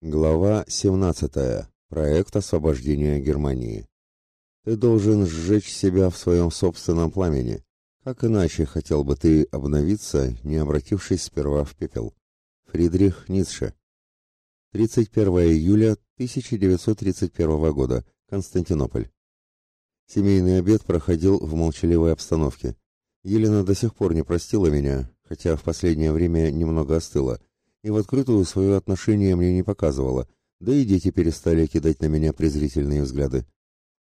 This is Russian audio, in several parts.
Глава 17. Проект освобождения Германии. Ты должен сжечь себя в своем собственном пламени. Как иначе хотел бы ты обновиться, не обратившись сперва в пепел? Фридрих Ницше. 31 июля 1931 года. Константинополь. Семейный обед проходил в молчаливой обстановке. Елена до сих пор не простила меня, хотя в последнее время немного остыла – и в открытую свое отношение мне не показывала, да и дети перестали кидать на меня презрительные взгляды.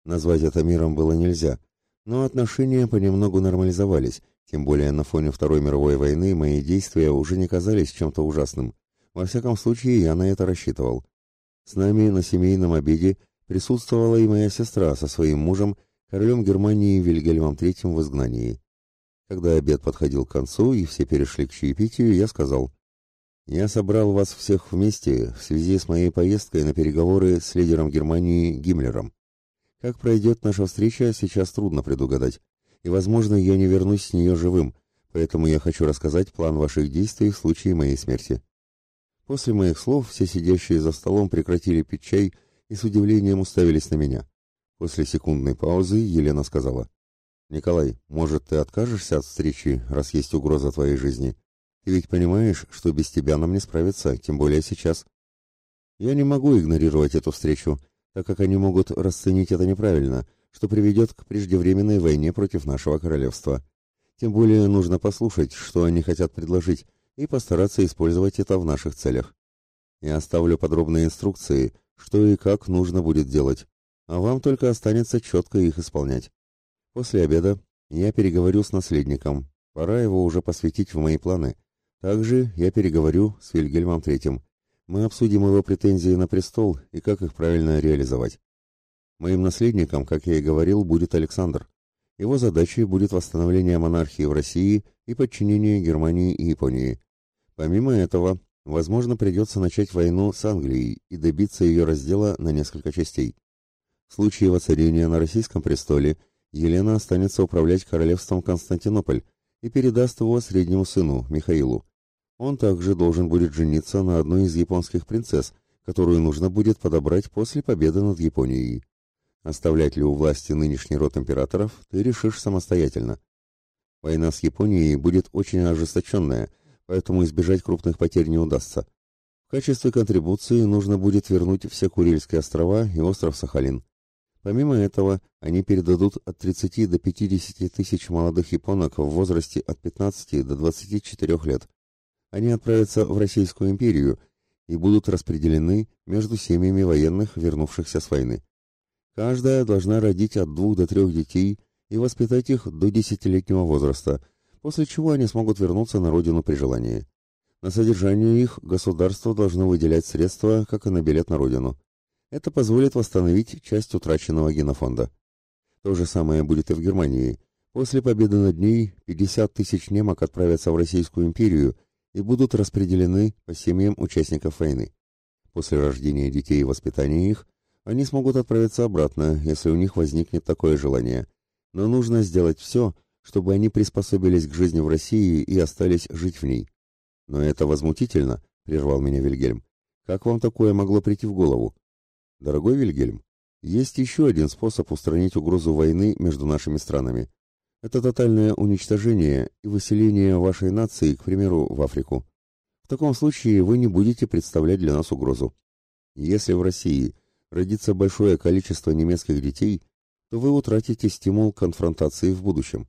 Назвать это миром было нельзя, но отношения понемногу нормализовались, тем более на фоне Второй мировой войны мои действия уже не казались чем-то ужасным. Во всяком случае, я на это рассчитывал. С нами на семейном обеде присутствовала и моя сестра со своим мужем, королем Германии Вильгельмом III в изгнании. Когда обед подходил к концу и все перешли к чаепитию, я сказал, я собрал вас всех вместе в связи с моей поездкой на переговоры с лидером Германии Гиммлером. Как пройдет наша встреча, сейчас трудно предугадать, и, возможно, я не вернусь с нее живым, поэтому я хочу рассказать план ваших действий в случае моей смерти. После моих слов все сидящие за столом прекратили пить чай и с удивлением уставились на меня. После секундной паузы Елена сказала, «Николай, может, ты откажешься от встречи, раз есть угроза твоей жизни?» Ты ведь понимаешь, что без тебя нам не справиться, тем более сейчас. Я не могу игнорировать эту встречу, так как они могут расценить это неправильно, что приведет к преждевременной войне против нашего королевства. Тем более нужно послушать, что они хотят предложить, и постараться использовать это в наших целях. Я оставлю подробные инструкции, что и как нужно будет делать, а вам только останется четко их исполнять. После обеда я переговорю с наследником, пора его уже посвятить в мои планы – также я переговорю с Вильгельмом III. Мы обсудим его претензии на престол и как их правильно реализовать. Моим наследником, как я и говорил, будет Александр. Его задачей будет восстановление монархии в России и подчинение Германии и Японии. Помимо этого, возможно, придется начать войну с Англией и добиться ее раздела на несколько частей. В случае воцарения на российском престоле Елена останется управлять королевством Константинополь, и передаст его среднему сыну, Михаилу. Он также должен будет жениться на одной из японских принцесс, которую нужно будет подобрать после победы над Японией. Оставлять ли у власти нынешний род императоров, ты решишь самостоятельно. Война с Японией будет очень ожесточенная, поэтому избежать крупных потерь не удастся. В качестве контрибуции нужно будет вернуть все Курильские острова и остров Сахалин. Помимо этого, они передадут от 30 до 50 тысяч молодых японок в возрасте от 15 до 24 лет. Они отправятся в Российскую империю и будут распределены между семьями военных, вернувшихся с войны. Каждая должна родить от двух до трех детей и воспитать их до десятилетнего возраста, после чего они смогут вернуться на родину при желании. На содержание их государство должно выделять средства, как и на билет на родину. Это позволит восстановить часть утраченного генофонда. То же самое будет и в Германии. После победы над ней 50 тысяч немок отправятся в Российскую империю и будут распределены по семьям участников войны. После рождения детей и воспитания их, они смогут отправиться обратно, если у них возникнет такое желание. Но нужно сделать все, чтобы они приспособились к жизни в России и остались жить в ней. Но это возмутительно, прервал меня Вильгельм. Как вам такое могло прийти в голову? Дорогой Вильгельм, есть еще один способ устранить угрозу войны между нашими странами. Это тотальное уничтожение и выселение вашей нации, к примеру, в Африку. В таком случае вы не будете представлять для нас угрозу. Если в России родится большое количество немецких детей, то вы утратите стимул конфронтации в будущем.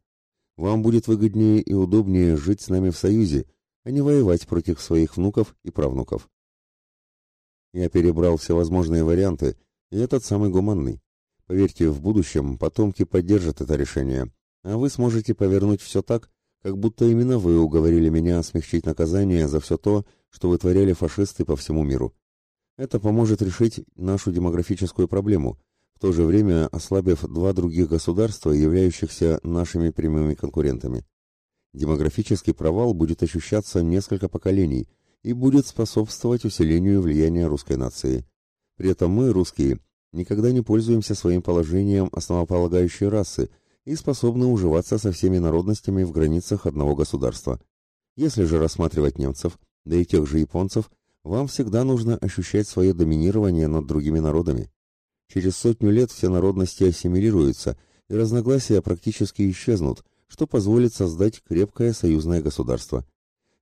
Вам будет выгоднее и удобнее жить с нами в союзе, а не воевать против своих внуков и правнуков. Я перебрал все возможные варианты, и этот самый гуманный. Поверьте, в будущем потомки поддержат это решение, а вы сможете повернуть все так, как будто именно вы уговорили меня смягчить наказание за все то, что вытворяли фашисты по всему миру. Это поможет решить нашу демографическую проблему, в то же время ослабив два других государства, являющихся нашими прямыми конкурентами. Демографический провал будет ощущаться несколько поколений, и будет способствовать усилению влияния русской нации. При этом мы, русские, никогда не пользуемся своим положением основополагающей расы и способны уживаться со всеми народностями в границах одного государства. Если же рассматривать немцев, да и тех же японцев, вам всегда нужно ощущать свое доминирование над другими народами. Через сотню лет все народности ассимилируются, и разногласия практически исчезнут, что позволит создать крепкое союзное государство.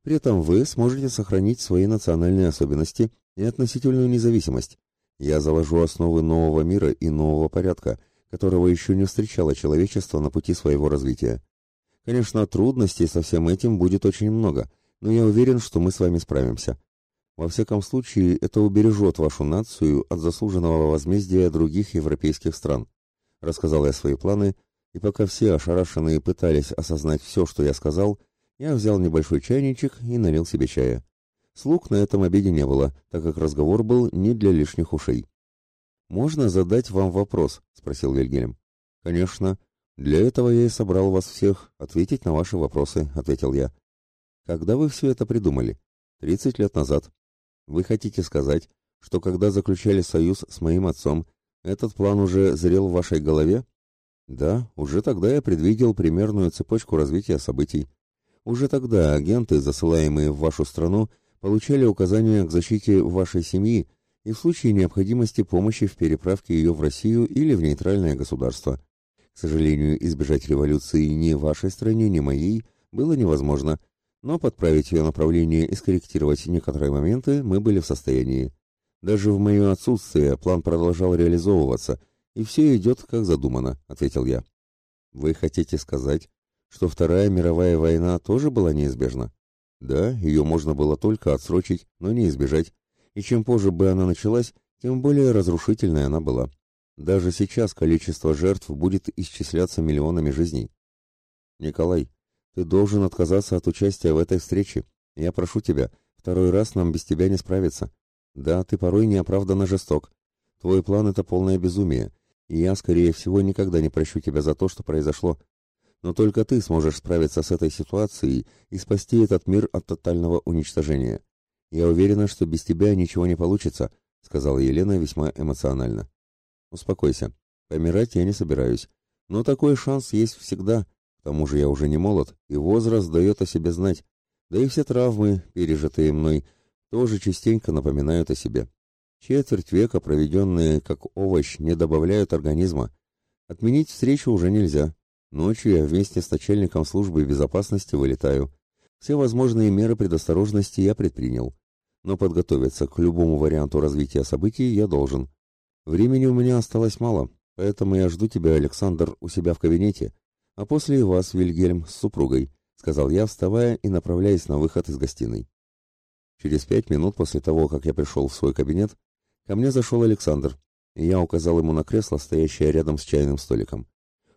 При этом вы сможете сохранить свои национальные особенности и относительную независимость. Я заложу основы нового мира и нового порядка, которого еще не встречало человечество на пути своего развития. Конечно, трудностей со всем этим будет очень много, но я уверен, что мы с вами справимся. Во всяком случае, это убережет вашу нацию от заслуженного возмездия других европейских стран. Рассказал я свои планы, и пока все ошарашенные пытались осознать все, что я сказал, я взял небольшой чайничек и налил себе чая. Слуг на этом обеде не было, так как разговор был не для лишних ушей. «Можно задать вам вопрос?» — спросил Вильгельм. «Конечно. Для этого я и собрал вас всех, ответить на ваши вопросы», — ответил я. «Когда вы все это придумали?» «Тридцать лет назад», вы хотите сказать, что когда заключали союз с моим отцом, этот план уже зрел в вашей голове? Да, уже тогда я предвидел примерную цепочку развития событий. Уже тогда агенты, засылаемые в вашу страну, получали указания к защите вашей семьи и в случае необходимости помощи в переправке ее в Россию или в нейтральное государство. К сожалению, избежать революции ни в вашей стране, ни моей было невозможно, но подправить ее направление и скорректировать некоторые моменты мы были в состоянии. Даже в мое отсутствие план продолжал реализовываться, и все идет как задумано, ответил я. Вы хотите сказать, что Вторая мировая война тоже была неизбежна? Да, ее можно было только отсрочить, но не избежать, и чем позже бы она началась, тем более разрушительной она была. Даже сейчас количество жертв будет исчисляться миллионами жизней. Николай, ты должен отказаться от участия в этой встрече. Я прошу тебя, второй раз нам без тебя не справиться. Да, ты порой неоправданно жесток. Твой план — это полное безумие, и я, скорее всего, никогда не прощу тебя за то, что произошло. Но только ты сможешь справиться с этой ситуацией и спасти этот мир от тотального уничтожения. Я уверена, что без тебя ничего не получится, — сказала Елена весьма эмоционально. Успокойся. Помирать я не собираюсь. Но такой шанс есть всегда, тому же я уже не молод, и возраст дает о себе знать. Да и все травмы, пережитые мной, тоже частенько напоминают о себе. Четверть века, проведенные как овощ, не добавляют организма. Отменить встречу уже нельзя. Ночью я вместе с начальником службы безопасности вылетаю. Все возможные меры предосторожности я предпринял. Но подготовиться к любому варианту развития событий я должен. Времени у меня осталось мало, поэтому я жду тебя, Александр, у себя в кабинете а после вас, Вильгельм, с супругой», — сказал я, вставая и направляясь на выход из гостиной. Через пять минут после того, как я пришел в свой кабинет, ко мне зашел Александр, и я указал ему на кресло, стоящее рядом с чайным столиком.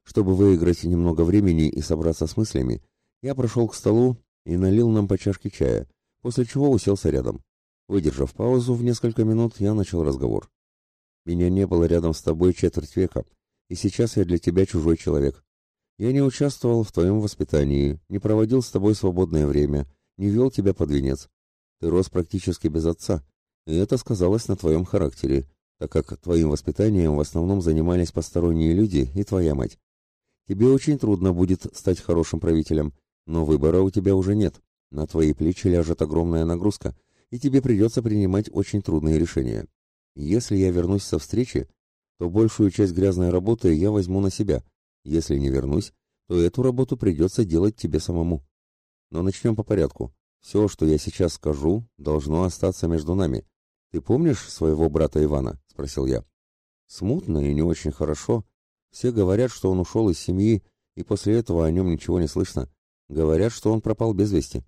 Чтобы выиграть немного времени и собраться с мыслями, я прошел к столу и налил нам по чашке чая, после чего уселся рядом. Выдержав паузу в несколько минут, я начал разговор. «Меня не было рядом с тобой четверть века, и сейчас я для тебя чужой человек. Я не участвовал в твоем воспитании, не проводил с тобой свободное время, не вел тебя под венец. Ты рос практически без отца, и это сказалось на твоем характере, так как твоим воспитанием в основном занимались посторонние люди и твоя мать. Тебе очень трудно будет стать хорошим правителем, но выбора у тебя уже нет. На твои плечи ляжет огромная нагрузка, и тебе придется принимать очень трудные решения. Если я вернусь со встречи, то большую часть грязной работы я возьму на себя – если не вернусь, то эту работу придется делать тебе самому. Но начнем по порядку. Все, что я сейчас скажу, должно остаться между нами. Ты помнишь своего брата Ивана? Спросил я. Смутно и не очень хорошо. Все говорят, что он ушел из семьи, и после этого о нем ничего не слышно. Говорят, что он пропал без вести.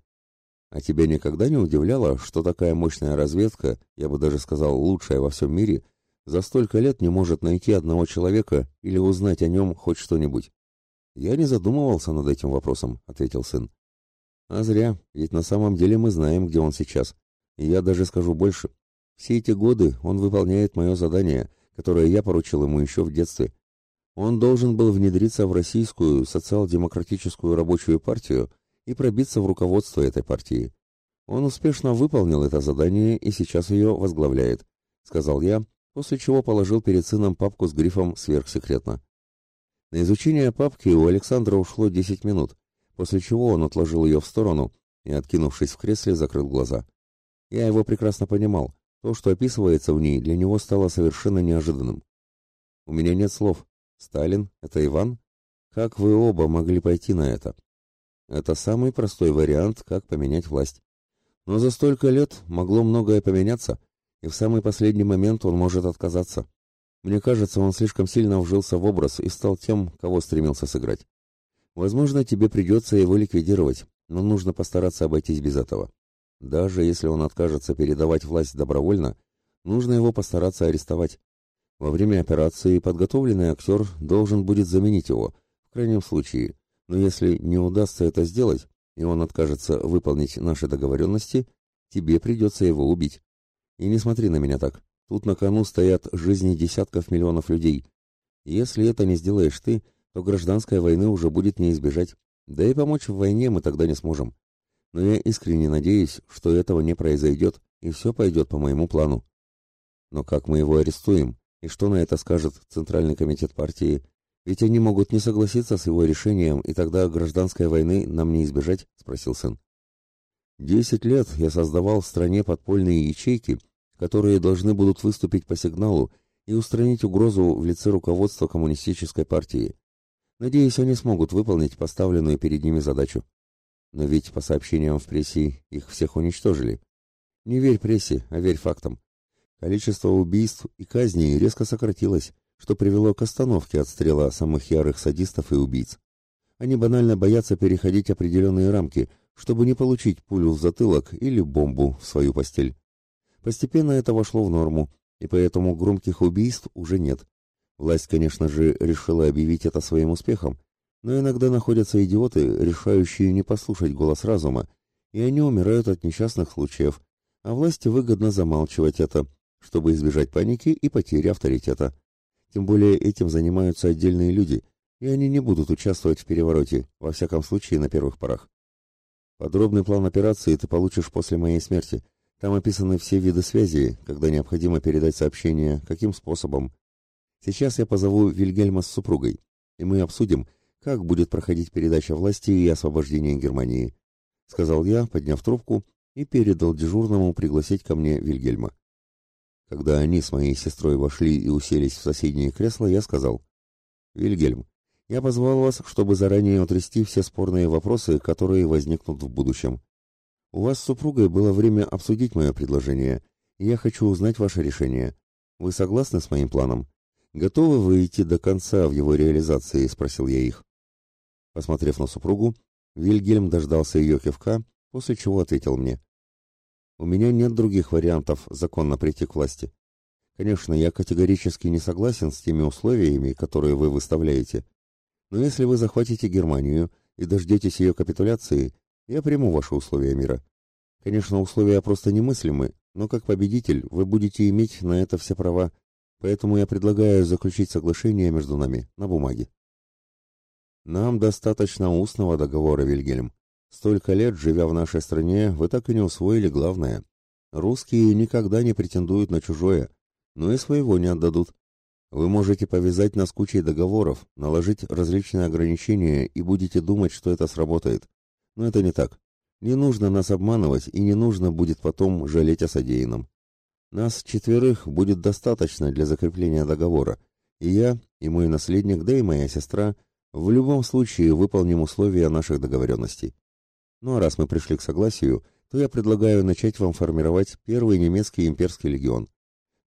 А тебя никогда не удивляло, что такая мощная разведка, я бы даже сказал, лучшая во всем мире, за столько лет не может найти одного человека или узнать о нем хоть что-нибудь. Я не задумывался над этим вопросом, ответил сын. А зря, ведь на самом деле мы знаем, где он сейчас. И я даже скажу больше. Все эти годы он выполняет мое задание, которое я поручил ему еще в детстве. Он должен был внедриться в российскую социал-демократическую рабочую партию и пробиться в руководство этой партии. Он успешно выполнил это задание и сейчас ее возглавляет, сказал я, после чего положил перед сыном папку с грифом «Сверхсекретно». На изучение папки у Александра ушло 10 минут, после чего он отложил ее в сторону и, откинувшись в кресле, закрыл глаза. Я его прекрасно понимал. То, что описывается в ней, для него стало совершенно неожиданным. У меня нет слов. Сталин — это Иван? Как вы оба могли пойти на это? Это самый простой вариант, как поменять власть. Но за столько лет могло многое поменяться, и в самый последний момент он может отказаться. Мне кажется, он слишком сильно вжился в образ и стал тем, кого стремился сыграть. Возможно, тебе придется его ликвидировать, но нужно постараться обойтись без этого. Даже если он откажется передавать власть добровольно, нужно его постараться арестовать. Во время операции подготовленный актер должен будет заменить его, в крайнем случае, но если не удастся это сделать, и он откажется выполнить наши договоренности, тебе придется его убить. И не смотри на меня так. Тут на кону стоят жизни десятков миллионов людей. Если это не сделаешь ты, то гражданской войны уже будет не избежать. Да и помочь в войне мы тогда не сможем. Но я искренне надеюсь, что этого не произойдет, и все пойдет по моему плану. Но как мы его арестуем? И что на это скажет Центральный комитет партии? Ведь они могут не согласиться с его решением, и тогда гражданской войны нам не избежать, спросил сын. Десять лет я создавал в стране подпольные ячейки, которые должны будут выступить по сигналу и устранить угрозу в лице руководства коммунистической партии. Надеюсь, они смогут выполнить поставленную перед ними задачу. Но ведь по сообщениям в прессе их всех уничтожили. Не верь прессе, а верь фактам. Количество убийств и казней резко сократилось, что привело к остановке отстрела самых ярых садистов и убийц. Они банально боятся переходить определенные рамки, чтобы не получить пулю в затылок или бомбу в свою постель. Постепенно это вошло в норму, и поэтому громких убийств уже нет. Власть, конечно же, решила объявить это своим успехом, но иногда находятся идиоты, решающие не послушать голос разума, и они умирают от несчастных случаев, а власти выгодно замалчивать это, чтобы избежать паники и потери авторитета. Тем более этим занимаются отдельные люди, и они не будут участвовать в перевороте, во всяком случае на первых порах. Подробный план операции ты получишь после моей смерти. Там описаны все виды связи, когда необходимо передать сообщение, каким способом. Сейчас я позову Вильгельма с супругой, и мы обсудим, как будет проходить передача власти и освобождение Германии, сказал я, подняв трубку и передал дежурному пригласить ко мне Вильгельма. Когда они с моей сестрой вошли и уселись в соседнее кресло, я сказал, «Вильгельм, я позвал вас, чтобы заранее утрясти все спорные вопросы, которые возникнут в будущем. У вас с супругой было время обсудить мое предложение, и я хочу узнать ваше решение. Вы согласны с моим планом? Готовы вы идти до конца в его реализации?» – спросил я их. Посмотрев на супругу, Вильгельм дождался ее кивка, после чего ответил мне. «У меня нет других вариантов законно прийти к власти. Конечно, я категорически не согласен с теми условиями, которые вы выставляете. Но если вы захватите Германию и дождетесь ее капитуляции, я приму ваши условия мира. Конечно, условия просто немыслимы, но как победитель вы будете иметь на это все права, поэтому я предлагаю заключить соглашение между нами на бумаге. Нам достаточно устного договора, Вильгельм. Столько лет, живя в нашей стране, вы так и не усвоили главное. Русские никогда не претендуют на чужое, но и своего не отдадут. Вы можете повязать нас кучей договоров, наложить различные ограничения и будете думать, что это сработает. Но это не так. Не нужно нас обманывать и не нужно будет потом жалеть о содеянном. Нас четверых будет достаточно для закрепления договора, и я, и мой наследник, да и моя сестра – в любом случае выполним условия наших договоренностей. Ну а раз мы пришли к согласию, то я предлагаю начать вам формировать первый немецкий имперский легион.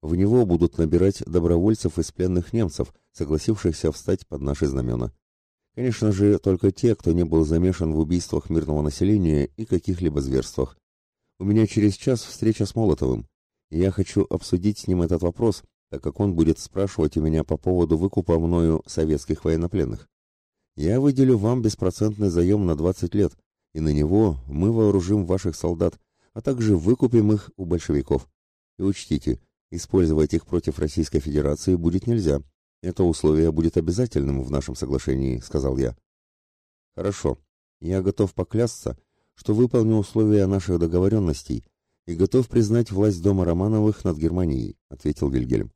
В него будут набирать добровольцев из пленных немцев, согласившихся встать под наши знамена. Конечно же, только те, кто не был замешан в убийствах мирного населения и каких-либо зверствах. У меня через час встреча с Молотовым, я хочу обсудить с ним этот вопрос, так как он будет спрашивать у меня по поводу выкупа мною советских военнопленных. Я выделю вам беспроцентный заем на 20 лет, и на него мы вооружим ваших солдат, а также выкупим их у большевиков. И учтите, использовать их против Российской Федерации будет нельзя. Это условие будет обязательным в нашем соглашении, сказал я. Хорошо. Я готов поклясться, что выполню условия наших договоренностей и готов признать власть дома Романовых над Германией, ответил Вильгельм.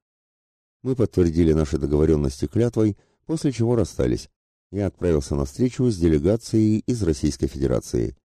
Мы подтвердили наши договоренности клятвой, после чего расстались я отправился на встречу с делегацией из Российской Федерации.